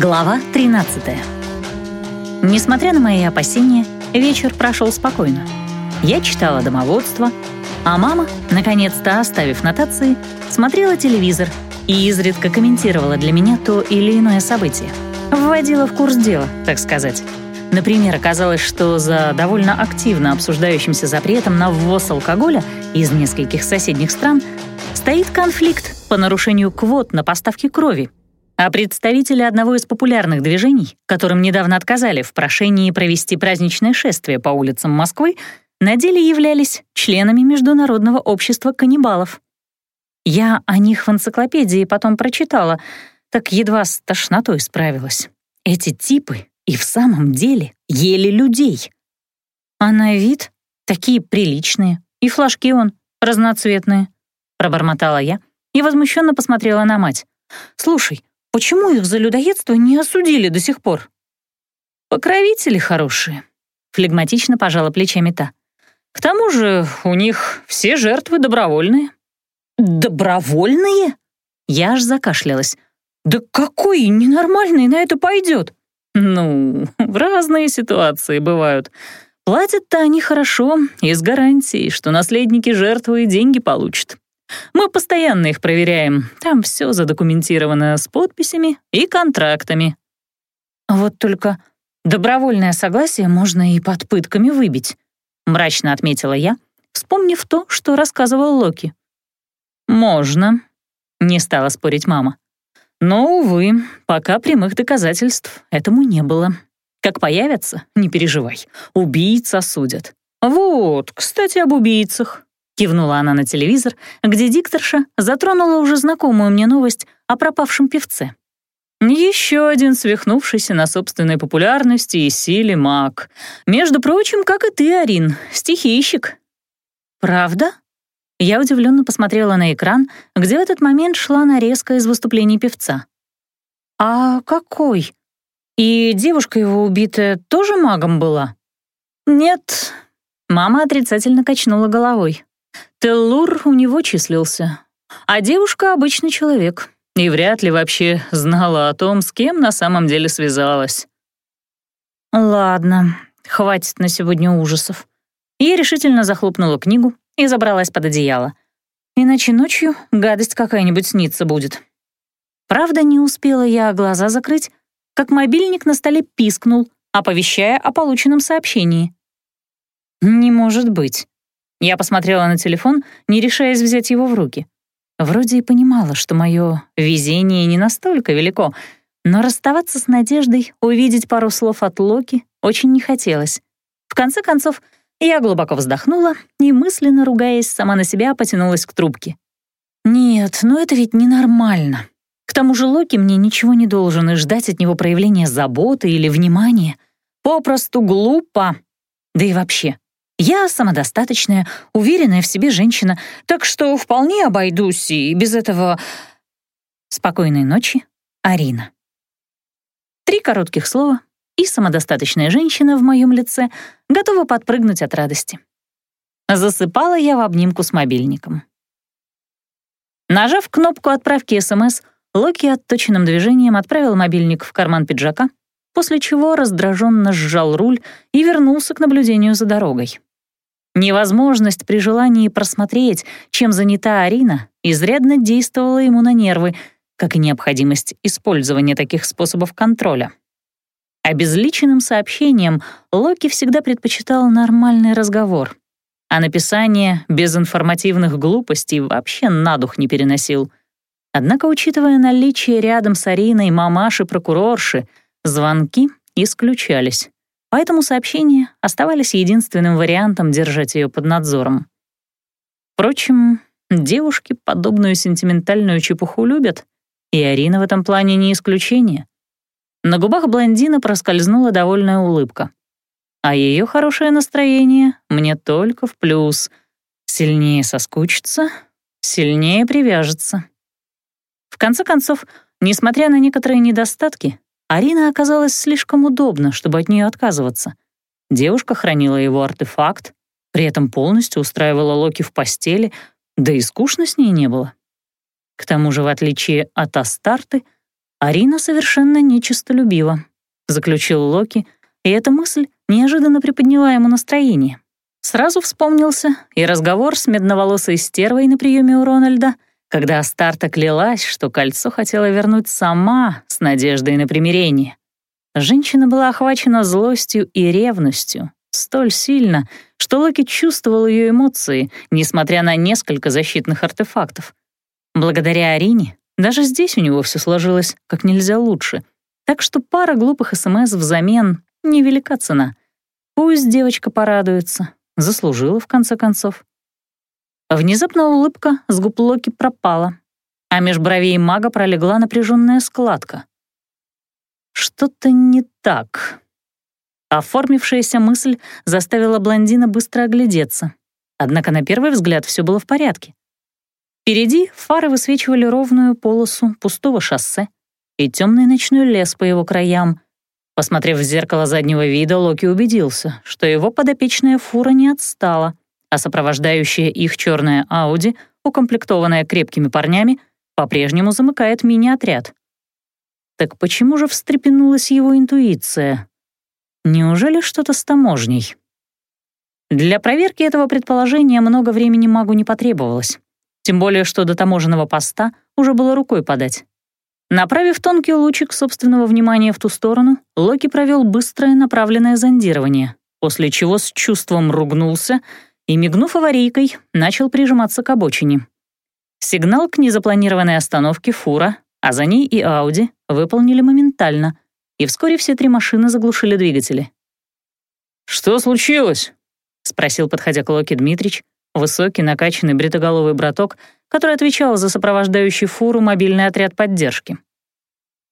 Глава 13. Несмотря на мои опасения, вечер прошел спокойно. Я читала домоводство, а мама, наконец-то оставив нотации, смотрела телевизор и изредка комментировала для меня то или иное событие. Вводила в курс дела, так сказать. Например, оказалось, что за довольно активно обсуждающимся запретом на ввоз алкоголя из нескольких соседних стран стоит конфликт по нарушению квот на поставки крови а представители одного из популярных движений, которым недавно отказали в прошении провести праздничное шествие по улицам Москвы, на деле являлись членами Международного общества каннибалов. Я о них в энциклопедии потом прочитала, так едва с тошнотой справилась. Эти типы и в самом деле ели людей. А на вид такие приличные, и флажки он разноцветные, пробормотала я и возмущенно посмотрела на мать. «Слушай, Почему их за людоедство не осудили до сих пор? Покровители хорошие, флегматично пожала плечами та. К тому же у них все жертвы добровольные. Добровольные? Я аж закашлялась. Да какой ненормальный на это пойдет? Ну, в разные ситуации бывают. Платят-то они хорошо и с гарантией, что наследники жертвы деньги получат. Мы постоянно их проверяем. Там все задокументировано с подписями и контрактами. Вот только добровольное согласие можно и под пытками выбить, мрачно отметила я, вспомнив то, что рассказывал Локи. Можно, не стала спорить мама. Но, увы, пока прямых доказательств этому не было. Как появятся, не переживай, убийц осудят. Вот, кстати, об убийцах. Кивнула она на телевизор, где дикторша затронула уже знакомую мне новость о пропавшем певце. Еще один свихнувшийся на собственной популярности и силе маг. Между прочим, как и ты, Арин, стихийщик. Правда? Я удивленно посмотрела на экран, где в этот момент шла нарезка из выступлений певца. А какой? И девушка его убитая тоже магом была? Нет. Мама отрицательно качнула головой. Теллур у него числился, а девушка — обычный человек, и вряд ли вообще знала о том, с кем на самом деле связалась. Ладно, хватит на сегодня ужасов. Я решительно захлопнула книгу и забралась под одеяло. Иначе ночью гадость какая-нибудь снится будет. Правда, не успела я глаза закрыть, как мобильник на столе пискнул, оповещая о полученном сообщении. «Не может быть. Я посмотрела на телефон, не решаясь взять его в руки. Вроде и понимала, что мое везение не настолько велико, но расставаться с надеждой увидеть пару слов от Локи очень не хотелось. В конце концов, я глубоко вздохнула и, мысленно ругаясь, сама на себя потянулась к трубке. «Нет, ну это ведь ненормально. К тому же Локи мне ничего не должен и ждать от него проявления заботы или внимания. Попросту глупо. Да и вообще, я самодостаточная, уверенная в себе женщина, так что вполне обойдусь и без этого... Спокойной ночи, Арина. Три коротких слова, и самодостаточная женщина в моем лице готова подпрыгнуть от радости. Засыпала я в обнимку с мобильником. Нажав кнопку отправки СМС, Локи отточенным движением отправил мобильник в карман пиджака, после чего раздраженно сжал руль и вернулся к наблюдению за дорогой. Невозможность при желании просмотреть, чем занята Арина, изрядно действовала ему на нервы, как и необходимость использования таких способов контроля. Обезличенным сообщением Локи всегда предпочитал нормальный разговор, а написание без информативных глупостей вообще на дух не переносил. Однако, учитывая наличие рядом с Ариной мамаши-прокурорши, звонки исключались поэтому сообщения оставались единственным вариантом держать ее под надзором. Впрочем, девушки подобную сентиментальную чепуху любят, и Арина в этом плане не исключение. На губах блондина проскользнула довольная улыбка. А ее хорошее настроение мне только в плюс. Сильнее соскучится, сильнее привяжется. В конце концов, несмотря на некоторые недостатки, Арина оказалась слишком удобна, чтобы от нее отказываться. Девушка хранила его артефакт, при этом полностью устраивала Локи в постели, да и скучно с ней не было. К тому же, в отличие от Астарты, Арина совершенно нечистолюбива, заключил Локи, и эта мысль неожиданно приподняла ему настроение. Сразу вспомнился и разговор с медноволосой стервой на приеме у Рональда, когда Астарта клялась, что кольцо хотела вернуть сама с надеждой на примирение. Женщина была охвачена злостью и ревностью столь сильно, что Локи чувствовал ее эмоции, несмотря на несколько защитных артефактов. Благодаря Арине даже здесь у него все сложилось как нельзя лучше, так что пара глупых СМС взамен — невелика цена. Пусть девочка порадуется, заслужила в конце концов. Внезапно улыбка с губ Локи пропала, а меж бровей мага пролегла напряженная складка. Что-то не так. Оформившаяся мысль заставила блондина быстро оглядеться. Однако на первый взгляд все было в порядке. Впереди фары высвечивали ровную полосу пустого шоссе и темный ночной лес по его краям. Посмотрев в зеркало заднего вида, Локи убедился, что его подопечная фура не отстала, а сопровождающая их черная Ауди, укомплектованная крепкими парнями, по-прежнему замыкает мини-отряд. Так почему же встрепенулась его интуиция? Неужели что-то с таможней? Для проверки этого предположения много времени магу не потребовалось. Тем более, что до таможенного поста уже было рукой подать. Направив тонкий лучик собственного внимания в ту сторону, Локи провел быстрое направленное зондирование, после чего с чувством ругнулся и, мигнув аварийкой, начал прижиматься к обочине. Сигнал к незапланированной остановке фура а за ней и Ауди выполнили моментально, и вскоре все три машины заглушили двигатели. «Что случилось?» — спросил, подходя к Локи Дмитрич, высокий, накачанный бритоголовый браток, который отвечал за сопровождающий фуру мобильный отряд поддержки.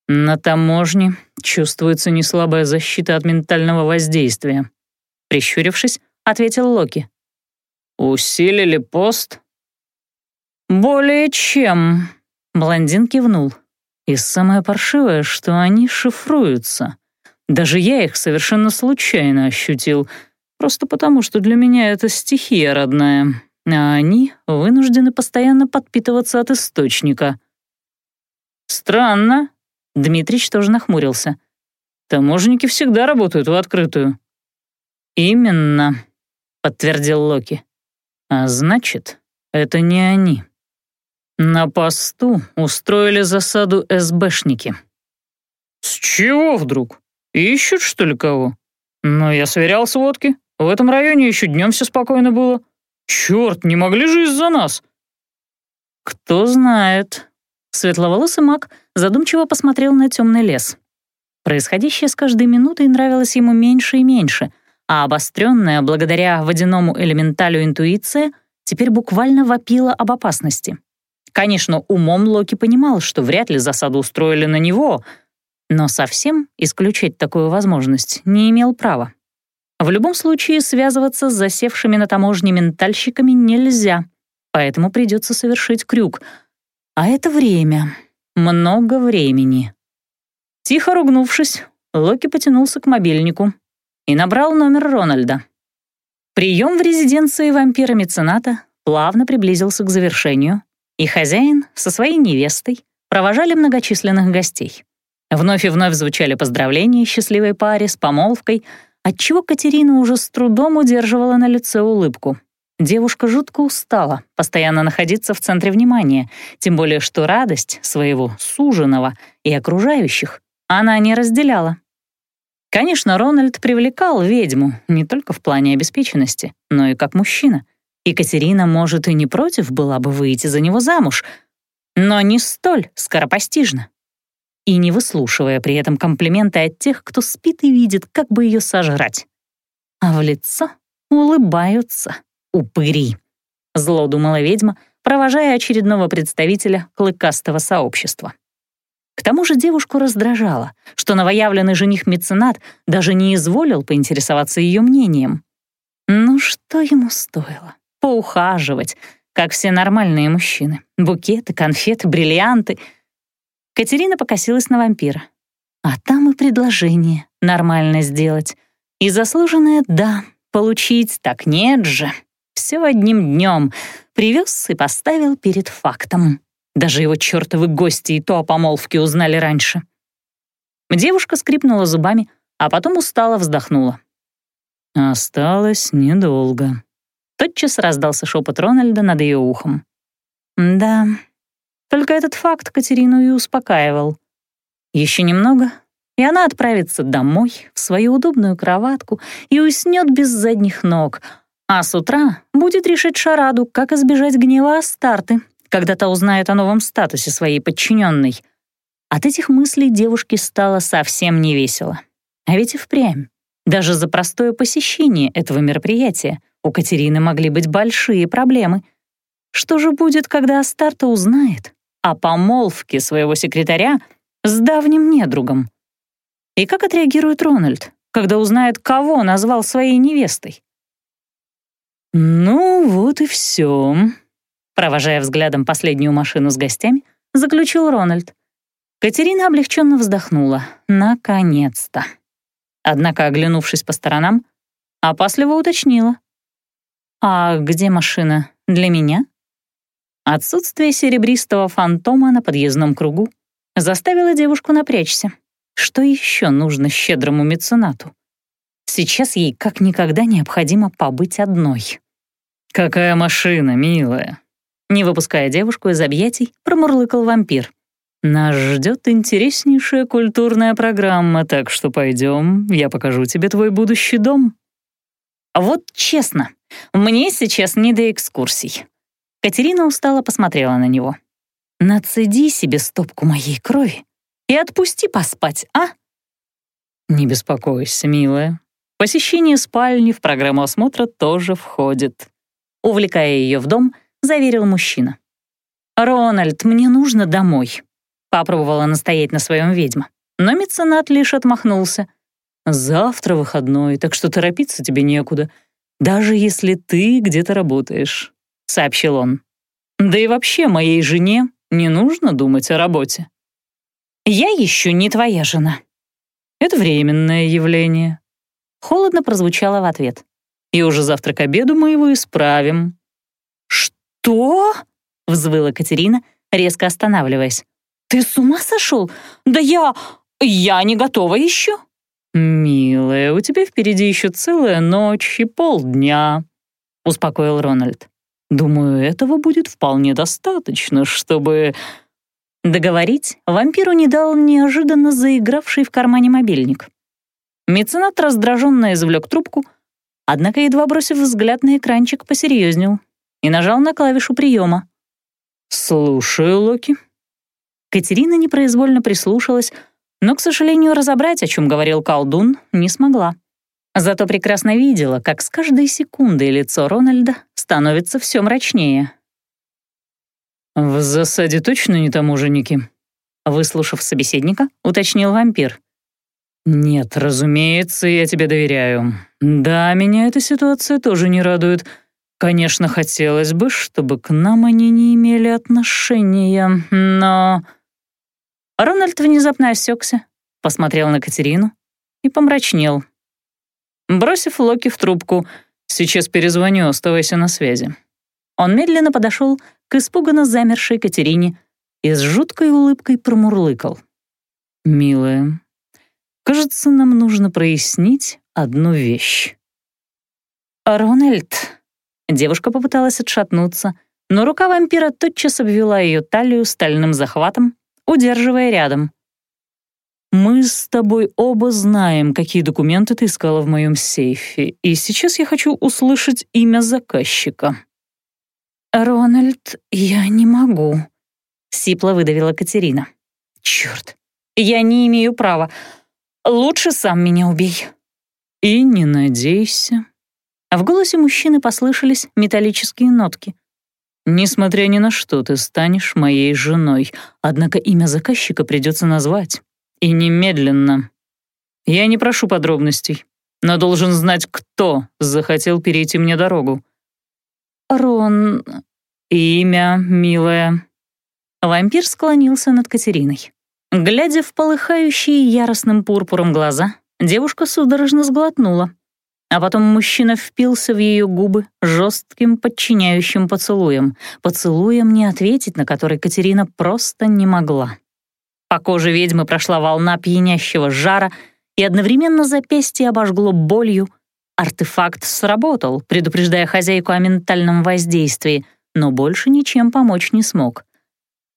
«На таможне чувствуется неслабая защита от ментального воздействия», — прищурившись, ответил Локи. «Усилили пост?» «Более чем», Блондин кивнул. И самое паршивое, что они шифруются. Даже я их совершенно случайно ощутил, просто потому, что для меня это стихия родная, а они вынуждены постоянно подпитываться от источника. «Странно», — Дмитрич тоже нахмурился. «Таможенники всегда работают в открытую». «Именно», — подтвердил Локи. «А значит, это не они». На посту устроили засаду СБшники. С чего вдруг? Ищут, что ли, кого? Но я сверял сводки. В этом районе еще днем все спокойно было. Черт, не могли же из-за нас. Кто знает. Светловолосый маг задумчиво посмотрел на темный лес. Происходящее с каждой минутой нравилось ему меньше и меньше, а обостренная благодаря водяному элементалю интуиция теперь буквально вопила об опасности. Конечно, умом Локи понимал, что вряд ли засаду устроили на него, но совсем исключить такую возможность не имел права. В любом случае связываться с засевшими на таможне ментальщиками нельзя, поэтому придется совершить крюк. А это время. Много времени. Тихо ругнувшись, Локи потянулся к мобильнику и набрал номер Рональда. Прием в резиденции вампира-мецената плавно приблизился к завершению, и хозяин со своей невестой провожали многочисленных гостей. Вновь и вновь звучали поздравления счастливой паре с помолвкой, отчего Катерина уже с трудом удерживала на лице улыбку. Девушка жутко устала постоянно находиться в центре внимания, тем более что радость своего суженого и окружающих она не разделяла. Конечно, Рональд привлекал ведьму не только в плане обеспеченности, но и как мужчина — Екатерина, может, и не против была бы выйти за него замуж, но не столь скоропостижно. И не выслушивая при этом комплименты от тех, кто спит и видит, как бы ее сожрать. А в лицо улыбаются упыри. Зло думала ведьма, провожая очередного представителя клыкастого сообщества. К тому же девушку раздражало, что новоявленный жених-меценат даже не изволил поинтересоваться ее мнением. Ну что ему стоило? поухаживать, как все нормальные мужчины. Букеты, конфеты, бриллианты. Катерина покосилась на вампира. А там и предложение нормально сделать. И заслуженное «да» получить так нет же. Все одним днем. Привез и поставил перед фактом. Даже его чертовы гости и то о помолвке узнали раньше. Девушка скрипнула зубами, а потом устало вздохнула. «Осталось недолго». Тотчас раздался шепот Рональда над ее ухом. «Да, только этот факт Катерину и успокаивал. Еще немного, и она отправится домой, в свою удобную кроватку и уснет без задних ног, а с утра будет решить шараду, как избежать гнева Астарты, когда та узнает о новом статусе своей подчиненной. От этих мыслей девушке стало совсем невесело. А ведь и впрямь. Даже за простое посещение этого мероприятия у Катерины могли быть большие проблемы. Что же будет, когда Астарта узнает о помолвке своего секретаря с давним недругом? И как отреагирует Рональд, когда узнает, кого назвал своей невестой? «Ну вот и все», — провожая взглядом последнюю машину с гостями, заключил Рональд. Катерина облегченно вздохнула. Наконец-то. Однако, оглянувшись по сторонам, опасливо уточнила. «А где машина? Для меня?» Отсутствие серебристого фантома на подъездном кругу заставило девушку напрячься. Что еще нужно щедрому меценату? Сейчас ей как никогда необходимо побыть одной. «Какая машина, милая!» Не выпуская девушку из объятий, промурлыкал вампир. «Нас ждет интереснейшая культурная программа, так что пойдем, я покажу тебе твой будущий дом». Вот честно, мне сейчас не до экскурсий. Катерина устало посмотрела на него. «Нацеди себе стопку моей крови и отпусти поспать, а?» «Не беспокойся, милая. Посещение спальни в программу осмотра тоже входит», увлекая ее в дом, заверил мужчина. «Рональд, мне нужно домой», — попробовала настоять на своем ведьма. Но меценат лишь отмахнулся. «Завтра выходной, так что торопиться тебе некуда, даже если ты где-то работаешь», — сообщил он. «Да и вообще моей жене не нужно думать о работе». «Я еще не твоя жена». «Это временное явление». Холодно прозвучало в ответ. «И уже завтра к обеду мы его исправим». «Что?» — взвыла Катерина, резко останавливаясь. «Ты с ума сошел? Да я... я не готова еще». «Милая, у тебя впереди еще целая ночь и полдня», — успокоил Рональд. «Думаю, этого будет вполне достаточно, чтобы...» Договорить вампиру не дал неожиданно заигравший в кармане мобильник. Меценат раздраженно извлек трубку, однако, едва бросив взгляд на экранчик, посерьезнел и нажал на клавишу приема. «Слушаю, Локи». Катерина непроизвольно прислушалась, но, к сожалению, разобрать, о чем говорил колдун, не смогла. Зато прекрасно видела, как с каждой секундой лицо Рональда становится все мрачнее. «В засаде точно не таможенники?» Выслушав собеседника, уточнил вампир. «Нет, разумеется, я тебе доверяю. Да, меня эта ситуация тоже не радует. Конечно, хотелось бы, чтобы к нам они не имели отношения, но...» Рональд внезапно осекся, посмотрел на Катерину и помрачнел. Бросив Локи в трубку, «Сейчас перезвоню, оставайся на связи». Он медленно подошел к испуганно замершей Катерине и с жуткой улыбкой промурлыкал. «Милая, кажется, нам нужно прояснить одну вещь». «Рональд», — девушка попыталась отшатнуться, но рука вампира тотчас обвела ее талию стальным захватом, удерживая рядом. «Мы с тобой оба знаем, какие документы ты искала в моем сейфе, и сейчас я хочу услышать имя заказчика». «Рональд, я не могу», — сипло выдавила Катерина. «Чёрт, я не имею права. Лучше сам меня убей». «И не надейся». В голосе мужчины послышались металлические нотки. «Несмотря ни на что, ты станешь моей женой, однако имя заказчика придется назвать. И немедленно. Я не прошу подробностей, но должен знать, кто захотел перейти мне дорогу. Рон... Имя, милая. Вампир склонился над Катериной. Глядя в полыхающие яростным пурпуром глаза, девушка судорожно сглотнула. А потом мужчина впился в ее губы жестким подчиняющим поцелуем, поцелуем не ответить, на который Катерина просто не могла. По коже ведьмы прошла волна пьянящего жара, и одновременно запястье обожгло болью. Артефакт сработал, предупреждая хозяйку о ментальном воздействии, но больше ничем помочь не смог.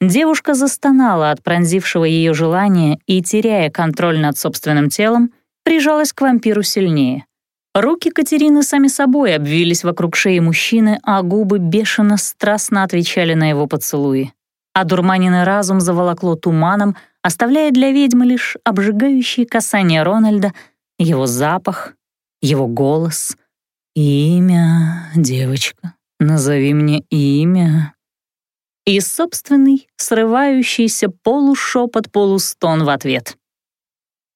Девушка застонала от пронзившего ее желания и, теряя контроль над собственным телом, прижалась к вампиру сильнее. Руки Катерины сами собой обвились вокруг шеи мужчины, а губы бешено страстно отвечали на его поцелуи. А дурманенный разум заволокло туманом, оставляя для ведьмы лишь обжигающие касания Рональда, его запах, его голос. «Имя, девочка, назови мне имя». И собственный, срывающийся полушепот-полустон в ответ.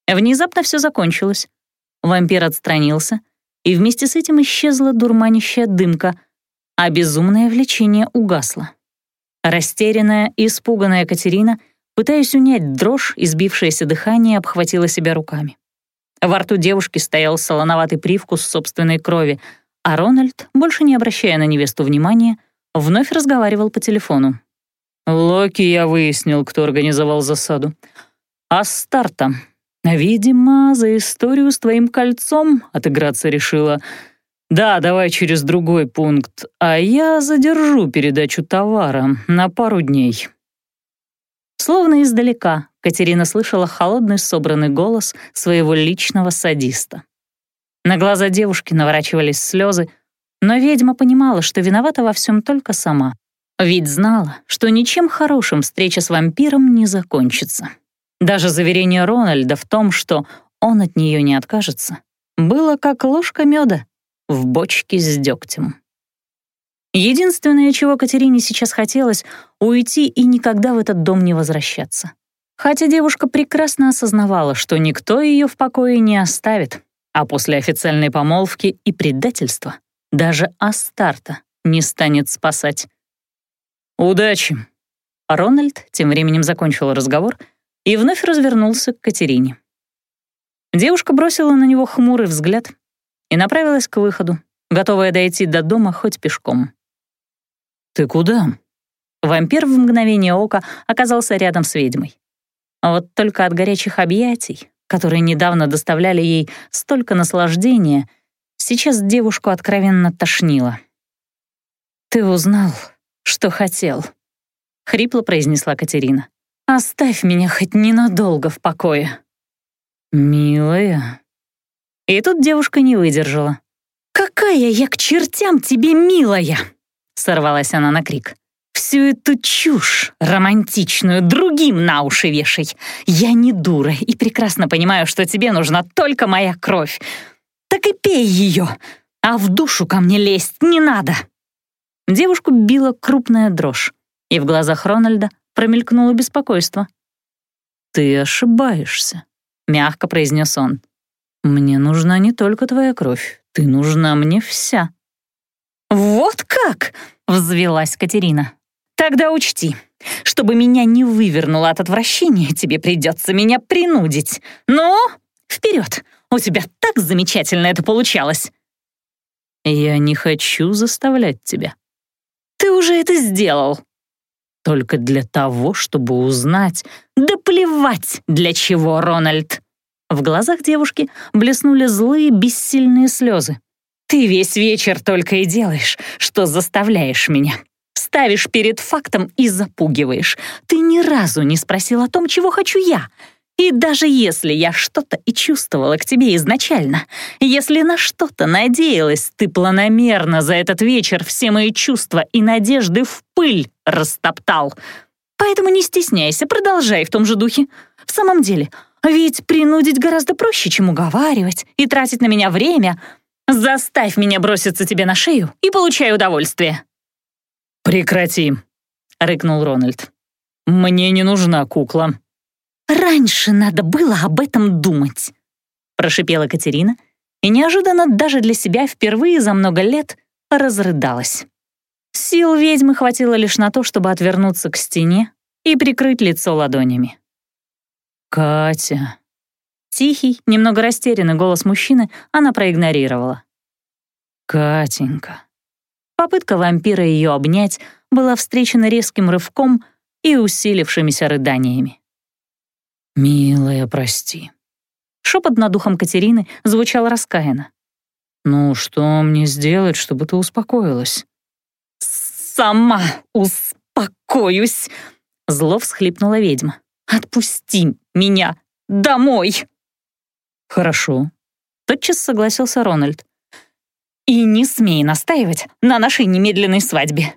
Внезапно все закончилось. Вампир отстранился, и вместе с этим исчезла дурманящая дымка, а безумное влечение угасло. Растерянная и испуганная Катерина, пытаясь унять дрожь и сбившееся дыхание, обхватила себя руками. Во рту девушки стоял солоноватый привкус собственной крови, а Рональд, больше не обращая на невесту внимания, вновь разговаривал по телефону. «Локи я выяснил, кто организовал засаду. А старта Видимо, за историю с твоим кольцом отыграться решила. Да, давай через другой пункт, а я задержу передачу товара на пару дней. Словно издалека Катерина слышала холодный собранный голос своего личного садиста. На глаза девушки наворачивались слезы, но ведьма понимала, что виновата во всем только сама. Ведь знала, что ничем хорошим встреча с вампиром не закончится. Даже заверение Рональда в том, что он от нее не откажется, было как ложка меда в бочке с дегтем. Единственное, чего Катерине сейчас хотелось — уйти и никогда в этот дом не возвращаться. Хотя девушка прекрасно осознавала, что никто ее в покое не оставит, а после официальной помолвки и предательства даже Астарта не станет спасать. «Удачи!» Рональд тем временем закончил разговор — и вновь развернулся к Катерине. Девушка бросила на него хмурый взгляд и направилась к выходу, готовая дойти до дома хоть пешком. «Ты куда?» Вампир в мгновение ока оказался рядом с ведьмой. А вот только от горячих объятий, которые недавно доставляли ей столько наслаждения, сейчас девушку откровенно тошнило. «Ты узнал, что хотел», — хрипло произнесла Катерина. Оставь меня хоть ненадолго в покое. Милая. И тут девушка не выдержала. «Какая я к чертям тебе милая!» Сорвалась она на крик. «Всю эту чушь романтичную другим на уши вешай. Я не дура и прекрасно понимаю, что тебе нужна только моя кровь. Так и пей ее, а в душу ко мне лезть не надо!» Девушку била крупная дрожь, и в глазах Рональда промелькнуло беспокойство. «Ты ошибаешься», — мягко произнес он. «Мне нужна не только твоя кровь, ты нужна мне вся». «Вот как!» — взвелась Катерина. «Тогда учти, чтобы меня не вывернуло от отвращения, тебе придется меня принудить. Ну, вперед! У тебя так замечательно это получалось!» «Я не хочу заставлять тебя». «Ты уже это сделал!» Только для того, чтобы узнать... Да плевать, для чего, Рональд! В глазах девушки блеснули злые, бессильные слезы. «Ты весь вечер только и делаешь, что заставляешь меня. Ставишь перед фактом и запугиваешь. Ты ни разу не спросил о том, чего хочу я. И даже если я что-то и чувствовала к тебе изначально, если на что-то надеялась, ты планомерно за этот вечер все мои чувства и надежды в пыль растоптал. Поэтому не стесняйся, продолжай в том же духе. В самом деле, ведь принудить гораздо проще, чем уговаривать и тратить на меня время. Заставь меня броситься тебе на шею и получай удовольствие». «Прекрати», — рыкнул Рональд. «Мне не нужна кукла». «Раньше надо было об этом думать», — прошипела Катерина и неожиданно даже для себя впервые за много лет разрыдалась. Сил ведьмы хватило лишь на то, чтобы отвернуться к стене и прикрыть лицо ладонями. «Катя», Тихий, немного растерянный голос мужчины она проигнорировала. «Катенька». Попытка вампира ее обнять была встречена резким рывком и усилившимися рыданиями. «Милая, прости». Шепот над духом Катерины звучал раскаянно. «Ну, что мне сделать, чтобы ты успокоилась?» «Сама успокоюсь!» Зло всхлипнула ведьма. «Отпусти меня домой!» «Хорошо», — тотчас согласился Рональд. «И не смей настаивать на нашей немедленной свадьбе».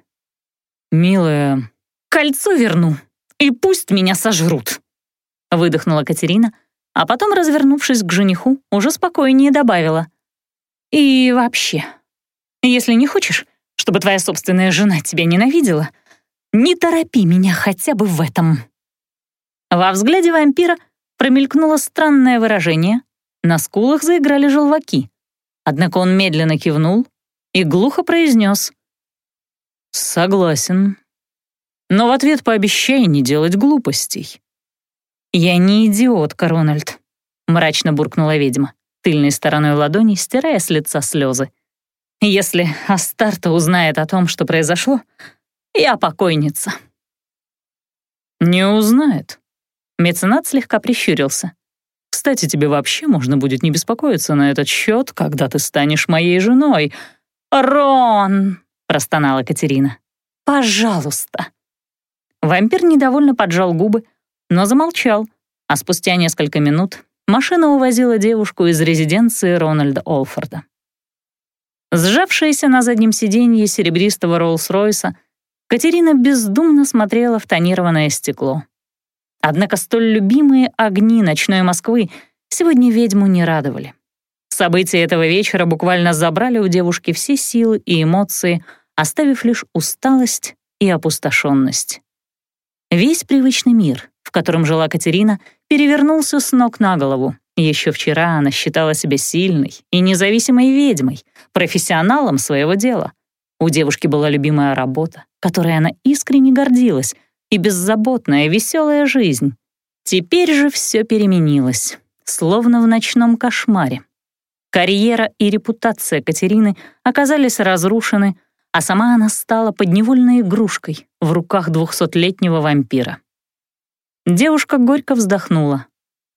«Милая...» «Кольцо верну, и пусть меня сожрут», — выдохнула Катерина, а потом, развернувшись к жениху, уже спокойнее добавила. «И вообще, если не хочешь, чтобы твоя собственная жена тебя ненавидела, не торопи меня хотя бы в этом». Во взгляде вампира промелькнуло странное выражение, на скулах заиграли желваки. Однако он медленно кивнул и глухо произнес. «Согласен. Но в ответ пообещай не делать глупостей». «Я не идиотка, Рональд», — мрачно буркнула ведьма, тыльной стороной ладони стирая с лица слезы. «Если Астарта узнает о том, что произошло, я покойница». «Не узнает». Меценат слегка прищурился. Кстати, тебе вообще можно будет не беспокоиться на этот счет, когда ты станешь моей женой. Рон, простонала Катерина. Пожалуйста. Вампир недовольно поджал губы, но замолчал, а спустя несколько минут машина увозила девушку из резиденции Рональда Олфорда. Сжавшаяся на заднем сиденье серебристого Роллс-Ройса, Катерина бездумно смотрела в тонированное стекло. Однако столь любимые огни ночной Москвы сегодня ведьму не радовали. События этого вечера буквально забрали у девушки все силы и эмоции, оставив лишь усталость и опустошенность. Весь привычный мир, котором жила Катерина, перевернулся с ног на голову. Еще вчера она считала себя сильной и независимой ведьмой, профессионалом своего дела. У девушки была любимая работа, которой она искренне гордилась, и беззаботная, веселая жизнь. Теперь же все переменилось, словно в ночном кошмаре. Карьера и репутация Катерины оказались разрушены, а сама она стала подневольной игрушкой в руках двухсотлетнего вампира. Девушка горько вздохнула.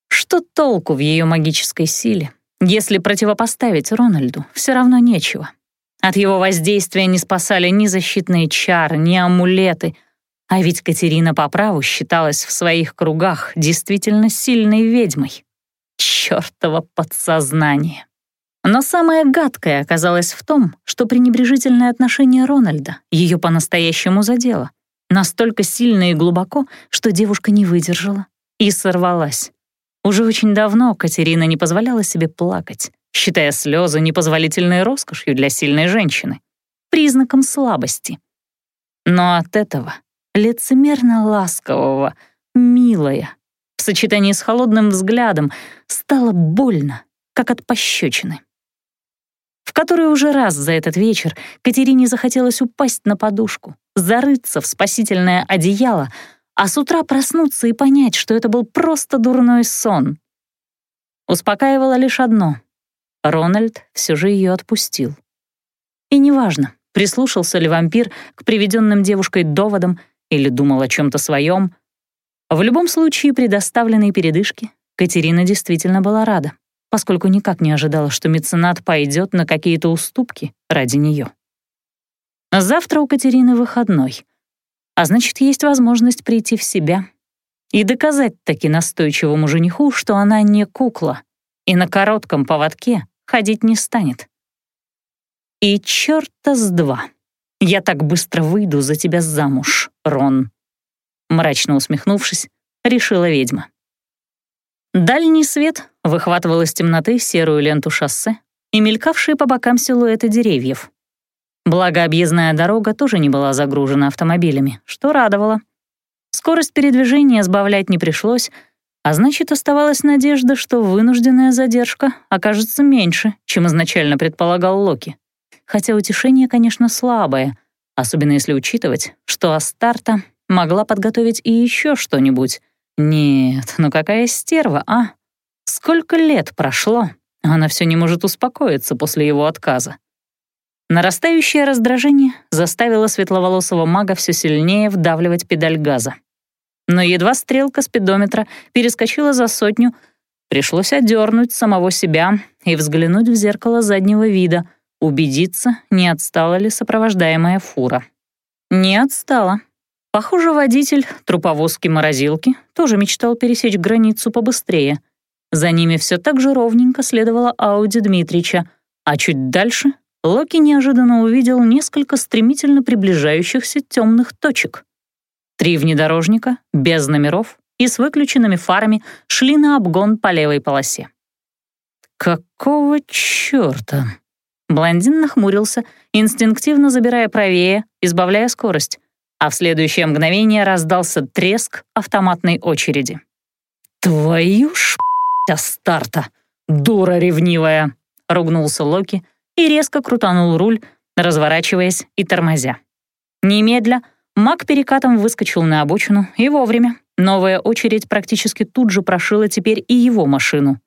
Что толку в ее магической силе, если противопоставить Рональду все равно нечего? От его воздействия не спасали ни защитные чары, ни амулеты — а ведь Катерина по праву считалась в своих кругах действительно сильной ведьмой. Чёртово подсознание. Но самое гадкое оказалось в том, что пренебрежительное отношение Рональда ее по-настоящему задело. Настолько сильно и глубоко, что девушка не выдержала и сорвалась. Уже очень давно Катерина не позволяла себе плакать, считая слезы непозволительной роскошью для сильной женщины, признаком слабости. Но от этого лицемерно ласкового, милая, в сочетании с холодным взглядом, стало больно, как от пощечины. В который уже раз за этот вечер Катерине захотелось упасть на подушку, зарыться в спасительное одеяло, а с утра проснуться и понять, что это был просто дурной сон. Успокаивало лишь одно — Рональд все же ее отпустил. И неважно, прислушался ли вампир к приведенным девушкой доводам или думал о чем-то своем. В любом случае, предоставленной передышке Катерина действительно была рада, поскольку никак не ожидала, что меценат пойдет на какие-то уступки ради нее. Завтра у Катерины выходной, а значит, есть возможность прийти в себя и доказать таки настойчивому жениху, что она не кукла и на коротком поводке ходить не станет. И черта с два. Я так быстро выйду за тебя замуж, Рон. Мрачно усмехнувшись, решила ведьма. Дальний свет выхватывал из темноты серую ленту шоссе и мелькавшие по бокам силуэты деревьев. Благо, объездная дорога тоже не была загружена автомобилями, что радовало. Скорость передвижения сбавлять не пришлось, а значит, оставалась надежда, что вынужденная задержка окажется меньше, чем изначально предполагал Локи хотя утешение, конечно, слабое, особенно если учитывать, что Астарта могла подготовить и еще что-нибудь. Нет, ну какая стерва, а? Сколько лет прошло, она все не может успокоиться после его отказа. Нарастающее раздражение заставило светловолосого мага все сильнее вдавливать педаль газа. Но едва стрелка спидометра перескочила за сотню, пришлось одернуть самого себя и взглянуть в зеркало заднего вида, убедиться, не отстала ли сопровождаемая фура. Не отстала. Похоже, водитель труповозки-морозилки тоже мечтал пересечь границу побыстрее. За ними все так же ровненько следовала Ауди Дмитрича, а чуть дальше Локи неожиданно увидел несколько стремительно приближающихся темных точек. Три внедорожника, без номеров и с выключенными фарами, шли на обгон по левой полосе. «Какого чёрта?» Блондин нахмурился, инстинктивно забирая правее, избавляя скорость, а в следующее мгновение раздался треск автоматной очереди. «Твою ж старта, дура ревнивая!» — ругнулся Локи — и резко крутанул руль, разворачиваясь и тормозя. Немедля Мак перекатом выскочил на обочину и вовремя. Новая очередь практически тут же прошила теперь и его машину.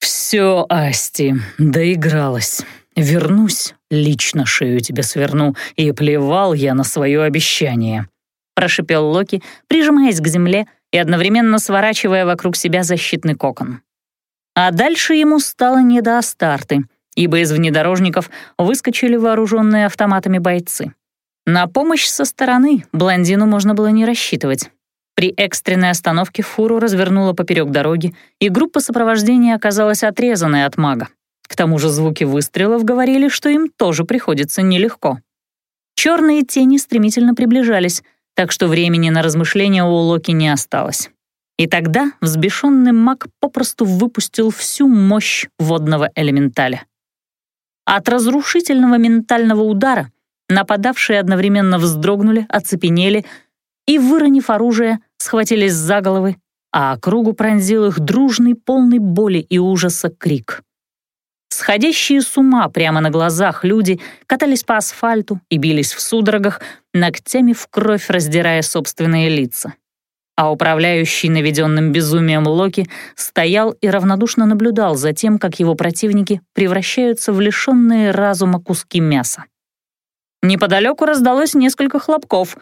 «Все, Асти, доигралась. Вернусь, лично шею тебе сверну, и плевал я на свое обещание», — прошипел Локи, прижимаясь к земле и одновременно сворачивая вокруг себя защитный кокон. А дальше ему стало не до Астарты — ибо из внедорожников выскочили вооруженные автоматами бойцы. На помощь со стороны блондину можно было не рассчитывать. При экстренной остановке фуру развернула поперек дороги, и группа сопровождения оказалась отрезанной от мага. К тому же звуки выстрелов говорили, что им тоже приходится нелегко. Черные тени стремительно приближались, так что времени на размышления у Локи не осталось. И тогда взбешенный маг попросту выпустил всю мощь водного элементаля. От разрушительного ментального удара нападавшие одновременно вздрогнули, оцепенели и, выронив оружие, схватились за головы, а округу пронзил их дружный, полный боли и ужаса крик. Сходящие с ума прямо на глазах люди катались по асфальту и бились в судорогах, ногтями в кровь раздирая собственные лица а управляющий наведенным безумием Локи стоял и равнодушно наблюдал за тем, как его противники превращаются в лишенные разума куски мяса. Неподалеку раздалось несколько хлопков,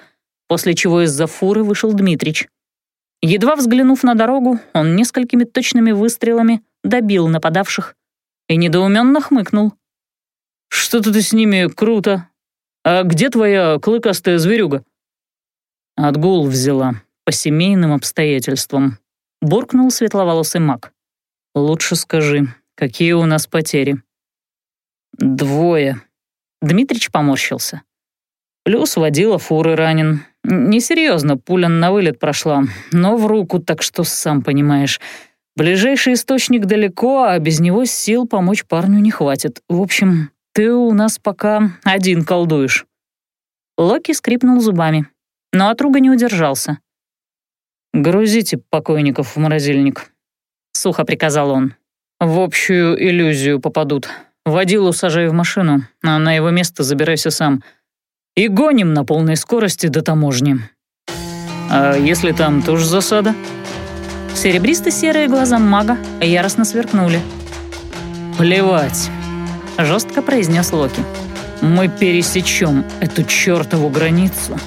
после чего из-за фуры вышел Дмитрич. Едва взглянув на дорогу, он несколькими точными выстрелами добил нападавших и недоуменно хмыкнул. «Что-то ты с ними круто. А где твоя клыкастая зверюга?» «Отгул взяла», по семейным обстоятельствам», — буркнул светловолосый маг. «Лучше скажи, какие у нас потери?» «Двое». Дмитрич поморщился. Плюс водила фуры ранен. Несерьезно, пуля на вылет прошла, но в руку, так что сам понимаешь. Ближайший источник далеко, а без него сил помочь парню не хватит. В общем, ты у нас пока один колдуешь». Локи скрипнул зубами, но от руга не удержался. «Грузите покойников в морозильник», — сухо приказал он. «В общую иллюзию попадут. Водилу сажай в машину, а на его место забирайся сам. И гоним на полной скорости до таможни. А если там тоже засада?» Серебристо-серые глаза мага яростно сверкнули. «Плевать», — жестко произнес Локи. «Мы пересечем эту чертову границу»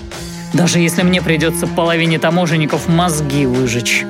даже если мне придется половине таможенников мозги выжечь.